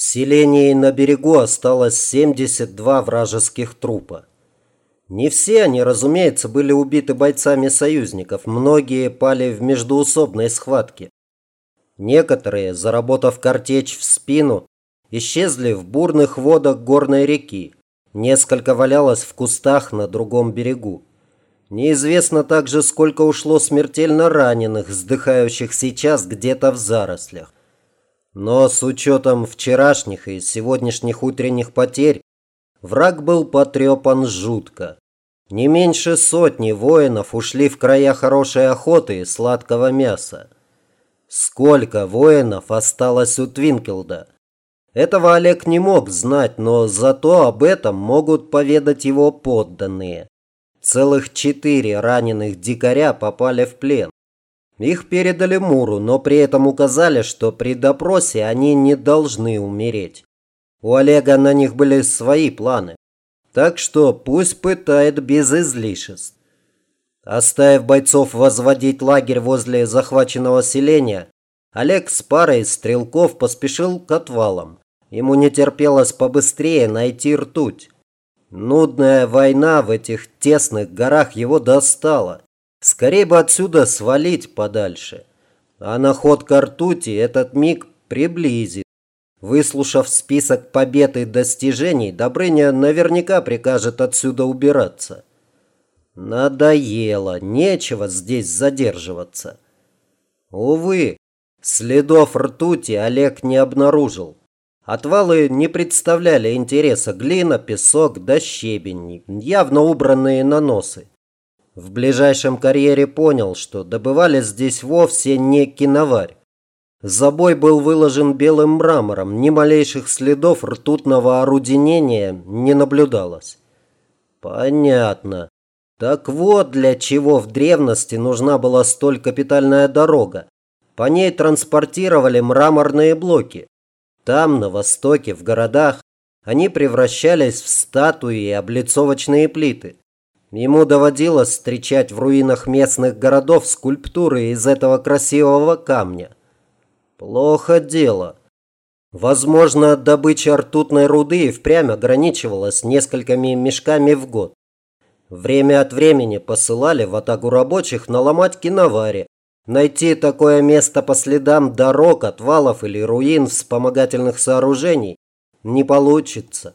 В селении на берегу осталось 72 вражеских трупа. Не все они, разумеется, были убиты бойцами союзников, многие пали в междуусобной схватке. Некоторые, заработав картечь в спину, исчезли в бурных водах горной реки. Несколько валялось в кустах на другом берегу. Неизвестно также, сколько ушло смертельно раненых, вздыхающих сейчас где-то в зарослях. Но с учетом вчерашних и сегодняшних утренних потерь, враг был потрепан жутко. Не меньше сотни воинов ушли в края хорошей охоты и сладкого мяса. Сколько воинов осталось у Твинкелда? Этого Олег не мог знать, но зато об этом могут поведать его подданные. Целых четыре раненых дикаря попали в плен. Их передали Муру, но при этом указали, что при допросе они не должны умереть. У Олега на них были свои планы. Так что пусть пытает без излишеств. Оставив бойцов возводить лагерь возле захваченного селения, Олег с парой стрелков поспешил к отвалам. Ему не терпелось побыстрее найти ртуть. Нудная война в этих тесных горах его достала. Скорее бы отсюда свалить подальше. А находка ртути этот миг приблизит. Выслушав список побед и достижений, Добрыня наверняка прикажет отсюда убираться. Надоело, нечего здесь задерживаться. Увы, следов ртути Олег не обнаружил. Отвалы не представляли интереса глина, песок да щебень, явно убранные наносы. В ближайшем карьере понял, что добывали здесь вовсе не киноварь. Забой был выложен белым мрамором, ни малейших следов ртутного орудинения не наблюдалось. Понятно. Так вот для чего в древности нужна была столь капитальная дорога. По ней транспортировали мраморные блоки. Там, на востоке, в городах, они превращались в статуи и облицовочные плиты. Ему доводилось встречать в руинах местных городов скульптуры из этого красивого камня. Плохо дело. Возможно, добыча ртутной руды впрямь ограничивалась несколькими мешками в год. Время от времени посылали в атаку рабочих наломать киновари. Найти такое место по следам дорог, отвалов или руин вспомогательных сооружений не получится.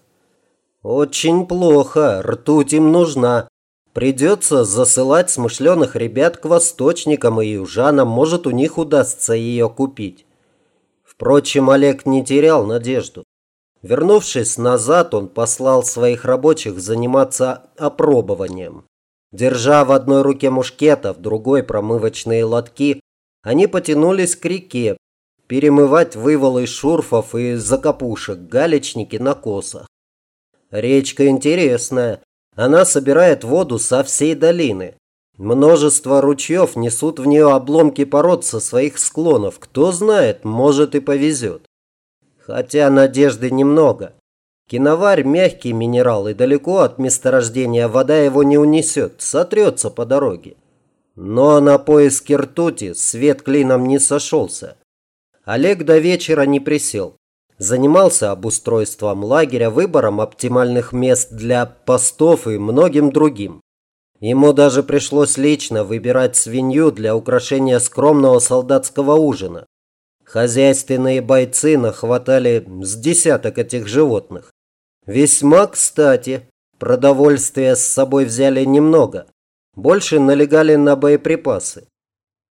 Очень плохо, ртуть им нужна. Придется засылать смышленых ребят к восточникам и южанам, может у них удастся ее купить. Впрочем, Олег не терял надежду. Вернувшись назад, он послал своих рабочих заниматься опробованием. Держа в одной руке мушкета, в другой промывочные лотки, они потянулись к реке, перемывать вывалы шурфов и закопушек, галечники на косах. Речка интересная. Она собирает воду со всей долины. Множество ручьев несут в нее обломки пород со своих склонов. Кто знает, может и повезет. Хотя надежды немного. Киноварь – мягкий минерал, и далеко от месторождения вода его не унесет, сотрется по дороге. Но на поиски ртути свет клином не сошелся. Олег до вечера не присел. Занимался обустройством лагеря, выбором оптимальных мест для постов и многим другим. Ему даже пришлось лично выбирать свинью для украшения скромного солдатского ужина. Хозяйственные бойцы нахватали с десяток этих животных. Весьма кстати. Продовольствия с собой взяли немного. Больше налегали на боеприпасы.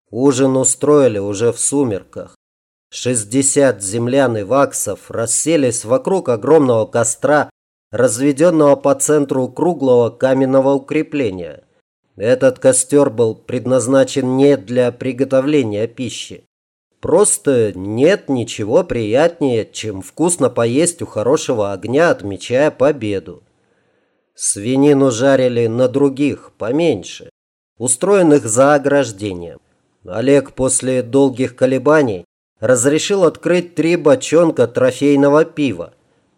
Ужин устроили уже в сумерках. Шестьдесят землян и ваксов расселись вокруг огромного костра разведенного по центру круглого каменного укрепления. Этот костер был предназначен не для приготовления пищи. Просто нет ничего приятнее, чем вкусно поесть у хорошего огня, отмечая победу. Свинину жарили на других, поменьше, устроенных за ограждением. Олег после долгих колебаний разрешил открыть три бочонка трофейного пива.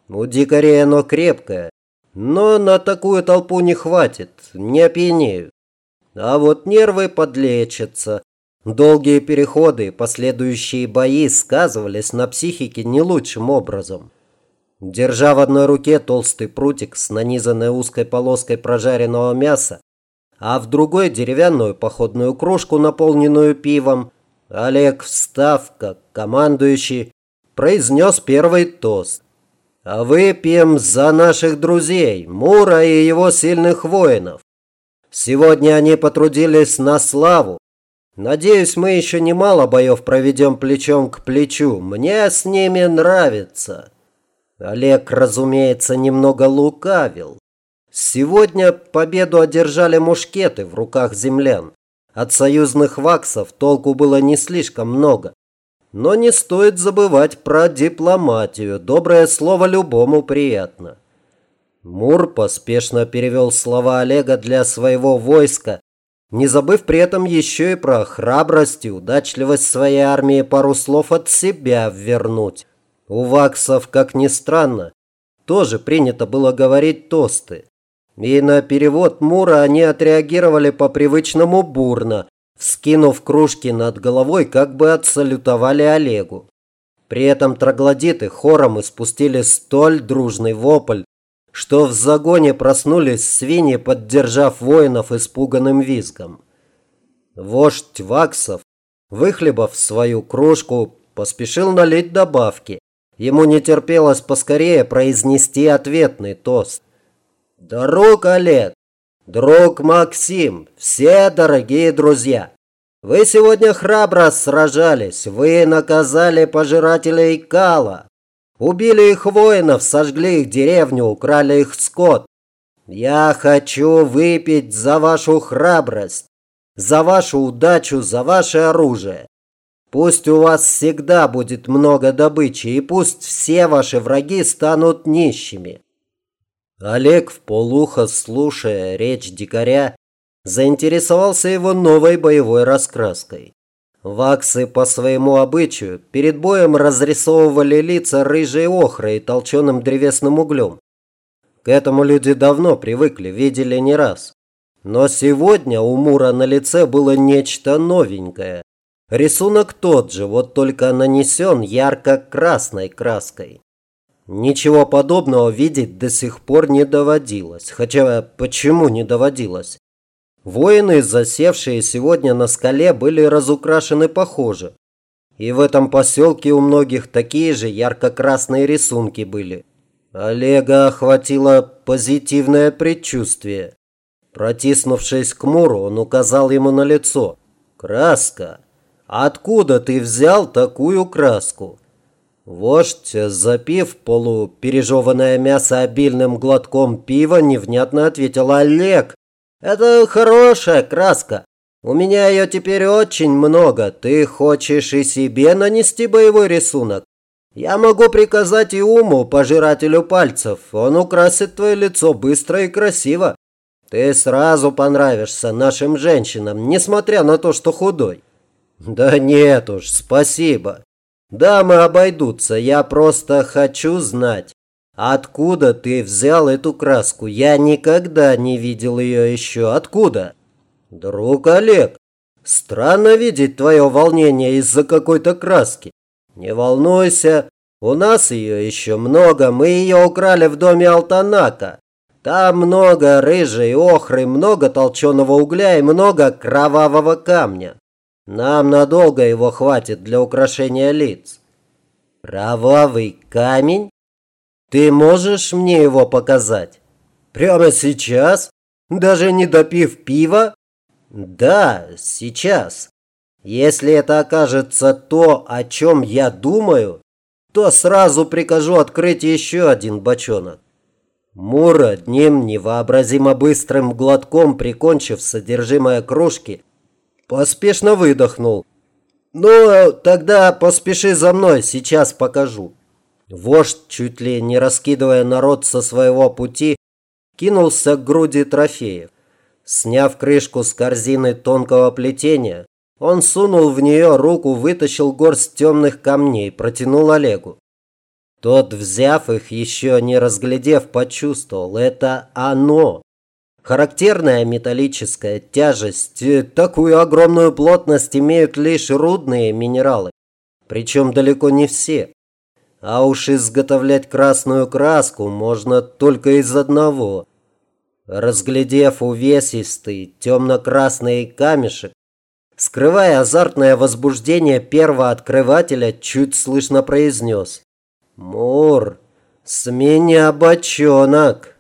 У дикарей оно крепкое, но на такую толпу не хватит, не опьянеют. А вот нервы подлечатся. Долгие переходы и последующие бои сказывались на психике не лучшим образом. Держа в одной руке толстый прутик с нанизанной узкой полоской прожаренного мяса, а в другой деревянную походную кружку, наполненную пивом, Олег, встав как командующий, произнес первый тост. А выпьем за наших друзей, Мура и его сильных воинов. Сегодня они потрудились на славу. Надеюсь, мы еще немало боев проведем плечом к плечу. Мне с ними нравится. Олег, разумеется, немного лукавил. Сегодня победу одержали мушкеты в руках землян. От союзных ваксов толку было не слишком много. Но не стоит забывать про дипломатию. Доброе слово любому приятно. Мур поспешно перевел слова Олега для своего войска, не забыв при этом еще и про храбрость и удачливость своей армии пару слов от себя вернуть. У ваксов, как ни странно, тоже принято было говорить тосты. И на перевод Мура они отреагировали по привычному бурно, вскинув кружки над головой, как бы отсалютовали Олегу. При этом троглодиты хором испустили столь дружный вопль, что в загоне проснулись свиньи, поддержав воинов испуганным визгом. Вождь Ваксов, выхлебав свою кружку, поспешил налить добавки. Ему не терпелось поскорее произнести ответный тост. «Друг Олег, друг Максим, все дорогие друзья, вы сегодня храбро сражались, вы наказали пожирателей Кала, убили их воинов, сожгли их деревню, украли их скот. Я хочу выпить за вашу храбрость, за вашу удачу, за ваше оружие. Пусть у вас всегда будет много добычи, и пусть все ваши враги станут нищими. Олег, в полухо слушая речь дикаря, заинтересовался его новой боевой раскраской. Ваксы по своему обычаю перед боем разрисовывали лица рыжей охрой и толченым древесным углем. К этому люди давно привыкли, видели не раз. Но сегодня у Мура на лице было нечто новенькое. Рисунок тот же, вот только нанесен ярко-красной краской. Ничего подобного видеть до сих пор не доводилось. Хотя почему не доводилось? Воины, засевшие сегодня на скале, были разукрашены похоже. И в этом поселке у многих такие же ярко-красные рисунки были. Олега охватило позитивное предчувствие. Протиснувшись к Муру, он указал ему на лицо. «Краска! Откуда ты взял такую краску?» Вождь, запив полупережеванное мясо обильным глотком пива, невнятно ответил «Олег, это хорошая краска. У меня ее теперь очень много. Ты хочешь и себе нанести боевой рисунок? Я могу приказать и уму, пожирателю пальцев. Он украсит твое лицо быстро и красиво. Ты сразу понравишься нашим женщинам, несмотря на то, что худой. Да нет уж, спасибо. Дамы обойдутся, я просто хочу знать, откуда ты взял эту краску. Я никогда не видел ее еще. Откуда? Друг Олег, странно видеть твое волнение из-за какой-то краски. Не волнуйся, у нас ее еще много, мы ее украли в доме Алтанака. Там много рыжей охры, много толченого угля и много кровавого камня. Нам надолго его хватит для украшения лиц. Кровавый камень? Ты можешь мне его показать? Прямо сейчас? Даже не допив пива? Да, сейчас. Если это окажется то, о чем я думаю, то сразу прикажу открыть еще один бочонок. Мур одним невообразимо быстрым глотком, прикончив содержимое кружки, Поспешно выдохнул. «Ну, тогда поспеши за мной, сейчас покажу». Вождь, чуть ли не раскидывая народ со своего пути, кинулся к груди трофеев. Сняв крышку с корзины тонкого плетения, он сунул в нее руку, вытащил горсть темных камней, протянул Олегу. Тот, взяв их, еще не разглядев, почувствовал – это оно. Характерная металлическая тяжесть, э, такую огромную плотность имеют лишь рудные минералы, причем далеко не все. А уж изготовлять красную краску можно только из одного. Разглядев увесистый темно-красный камешек, скрывая азартное возбуждение первооткрывателя, чуть слышно произнес. «Мур, с меня бочонок!»